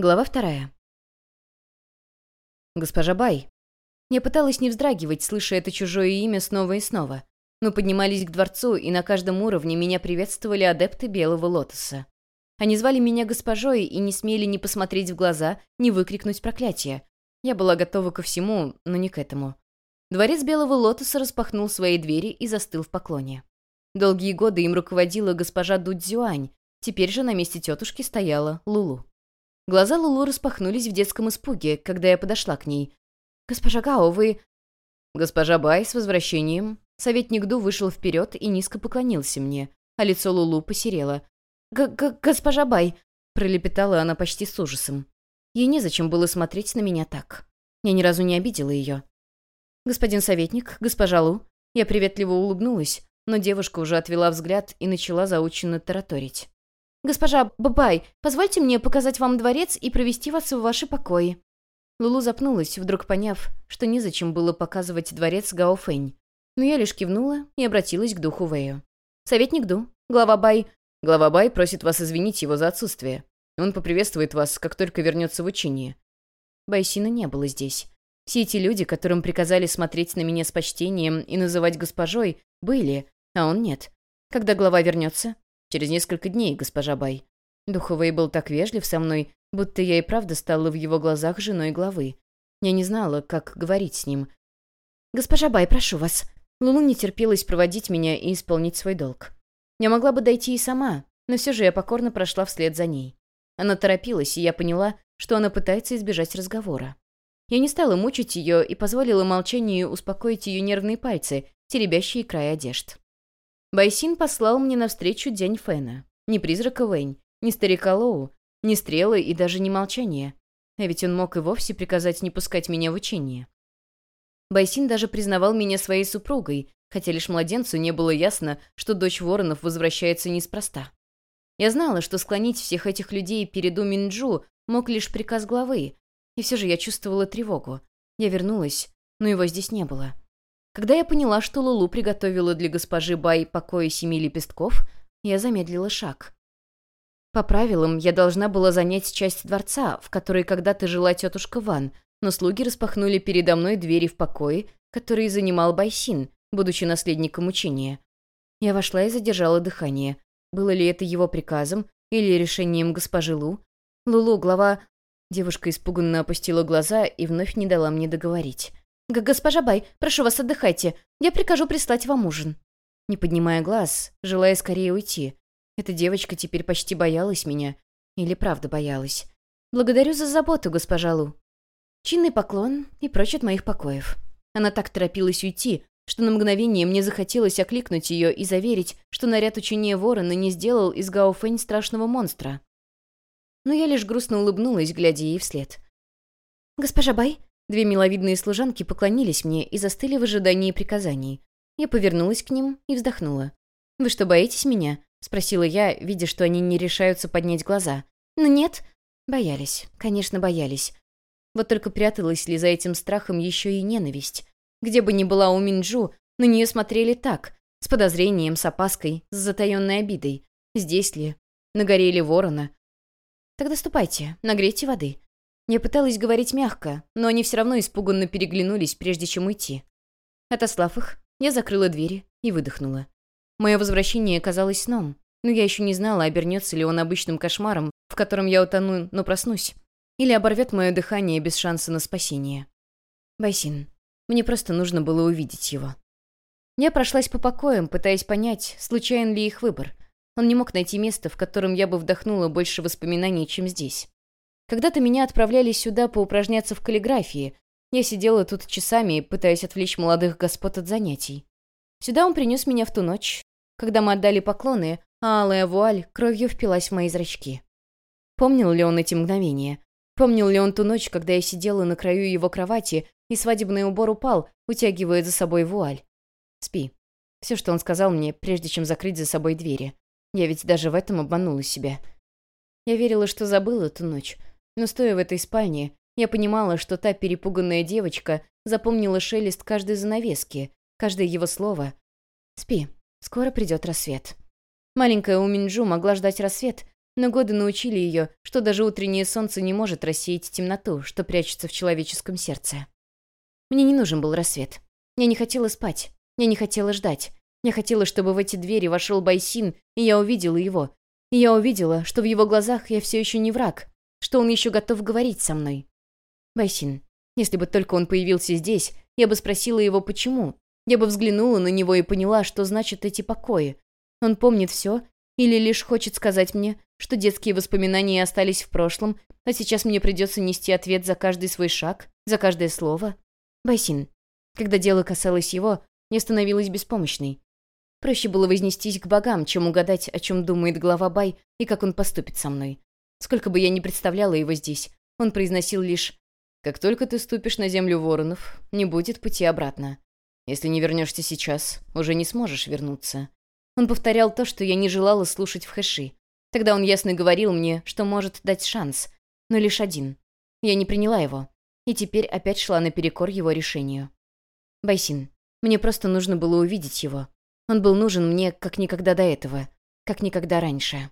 Глава вторая. «Госпожа Бай». Я пыталась не вздрагивать, слыша это чужое имя снова и снова. Мы поднимались к дворцу, и на каждом уровне меня приветствовали адепты Белого Лотоса. Они звали меня госпожой и не смели ни посмотреть в глаза, ни выкрикнуть проклятие. Я была готова ко всему, но не к этому. Дворец Белого Лотоса распахнул свои двери и застыл в поклоне. Долгие годы им руководила госпожа Дудзюань, теперь же на месте тетушки стояла Лулу. Глаза Лулу распахнулись в детском испуге, когда я подошла к ней. «Госпожа Гао, вы...» «Госпожа Бай, с возвращением». Советник Ду вышел вперед и низко поклонился мне, а лицо Лулу посерело. «Госпожа Бай», — пролепетала она почти с ужасом. Ей незачем было смотреть на меня так. Я ни разу не обидела ее. «Господин советник, госпожа Лу». Я приветливо улыбнулась, но девушка уже отвела взгляд и начала заученно тараторить. «Госпожа Бабай, позвольте мне показать вам дворец и провести вас в ваши покои». Лулу запнулась, вдруг поняв, что незачем было показывать дворец Гаофэнь. Но я лишь кивнула и обратилась к духу Вэю. «Советник Ду, глава Бай...» «Глава Бай просит вас извинить его за отсутствие. Он поприветствует вас, как только вернется в учение». Байсина не было здесь. Все эти люди, которым приказали смотреть на меня с почтением и называть госпожой, были, а он нет. Когда глава вернется? Через несколько дней, госпожа Бай. Духовый был так вежлив со мной, будто я и правда стала в его глазах женой главы. Я не знала, как говорить с ним. «Госпожа Бай, прошу вас». Лулу не терпелось проводить меня и исполнить свой долг. Я могла бы дойти и сама, но все же я покорно прошла вслед за ней. Она торопилась, и я поняла, что она пытается избежать разговора. Я не стала мучить ее и позволила молчанию успокоить ее нервные пальцы, теребящие край одежд. Байсин послал мне навстречу день Фэна. Ни призрака Вэнь, ни старика Лоу, ни стрелы и даже не молчание. А ведь он мог и вовсе приказать не пускать меня в учение. Байсин даже признавал меня своей супругой, хотя лишь младенцу не было ясно, что дочь воронов возвращается неспроста. Я знала, что склонить всех этих людей перед Уминджу мог лишь приказ главы, и все же я чувствовала тревогу. Я вернулась, но его здесь не было. Когда я поняла, что Лулу приготовила для госпожи Бай покои семи лепестков, я замедлила шаг. По правилам, я должна была занять часть дворца, в которой когда-то жила тетушка Ван, но слуги распахнули передо мной двери в покое, которые занимал Байсин, будучи наследником учения. Я вошла и задержала дыхание. Было ли это его приказом или решением госпожи Лу? Лулу, глава... Девушка испуганно опустила глаза и вновь не дала мне договорить. «Госпожа Бай, прошу вас, отдыхайте. Я прикажу прислать вам ужин». Не поднимая глаз, желая скорее уйти. Эта девочка теперь почти боялась меня. Или правда боялась. «Благодарю за заботу, госпожа Лу». Чинный поклон и прочь от моих покоев. Она так торопилась уйти, что на мгновение мне захотелось окликнуть ее и заверить, что наряд учения ворона не сделал из Гаофэнь страшного монстра. Но я лишь грустно улыбнулась, глядя ей вслед. «Госпожа Бай?» Две миловидные служанки поклонились мне и застыли в ожидании приказаний. Я повернулась к ним и вздохнула. «Вы что, боитесь меня?» — спросила я, видя, что они не решаются поднять глаза. «Ну нет». Боялись. Конечно, боялись. Вот только пряталась ли за этим страхом еще и ненависть. Где бы ни была у Минджу, на нее смотрели так, с подозрением, с опаской, с затаенной обидой. Здесь ли? На горе ли ворона? Тогда ступайте, нагрейте воды. Я пыталась говорить мягко, но они все равно испуганно переглянулись, прежде чем уйти. Отослав их, я закрыла двери и выдохнула. Мое возвращение казалось сном, но я еще не знала, обернется ли он обычным кошмаром, в котором я утону, но проснусь, или оборвет мое дыхание без шанса на спасение. Байсин. Мне просто нужно было увидеть его. Я прошлась по покоям, пытаясь понять, случайен ли их выбор. Он не мог найти место, в котором я бы вдохнула больше воспоминаний, чем здесь. Когда-то меня отправляли сюда поупражняться в каллиграфии. Я сидела тут часами, пытаясь отвлечь молодых господ от занятий. Сюда он принес меня в ту ночь, когда мы отдали поклоны, а алая вуаль кровью впилась в мои зрачки. Помнил ли он эти мгновения? Помнил ли он ту ночь, когда я сидела на краю его кровати, и свадебный убор упал, утягивая за собой вуаль? Спи. Все, что он сказал мне, прежде чем закрыть за собой двери. Я ведь даже в этом обманула себя. Я верила, что забыла ту ночь, но стоя в этой спальне, я понимала, что та перепуганная девочка запомнила шелест каждой занавески, каждое его слово. «Спи, скоро придет рассвет». Маленькая Уминджу могла ждать рассвет, Но годы научили ее, что даже утреннее солнце не может рассеять темноту, что прячется в человеческом сердце. Мне не нужен был рассвет. Я не хотела спать. Я не хотела ждать. Я хотела, чтобы в эти двери вошел Байсин, и я увидела его. И я увидела, что в его глазах я все еще не враг, что он еще готов говорить со мной. Байсин. Если бы только он появился здесь, я бы спросила его, почему. Я бы взглянула на него и поняла, что значат эти покои. Он помнит все или лишь хочет сказать мне, что детские воспоминания остались в прошлом, а сейчас мне придется нести ответ за каждый свой шаг, за каждое слово? Байсин. Когда дело касалось его, я становилась беспомощной. Проще было вознестись к богам, чем угадать, о чем думает глава Бай и как он поступит со мной. Сколько бы я ни представляла его здесь, он произносил лишь «Как только ты ступишь на землю воронов, не будет пути обратно. Если не вернешься сейчас, уже не сможешь вернуться. Он повторял то, что я не желала слушать в хэши. Тогда он ясно говорил мне, что может дать шанс, но лишь один. Я не приняла его, и теперь опять шла наперекор его решению. Байсин, мне просто нужно было увидеть его. Он был нужен мне как никогда до этого, как никогда раньше.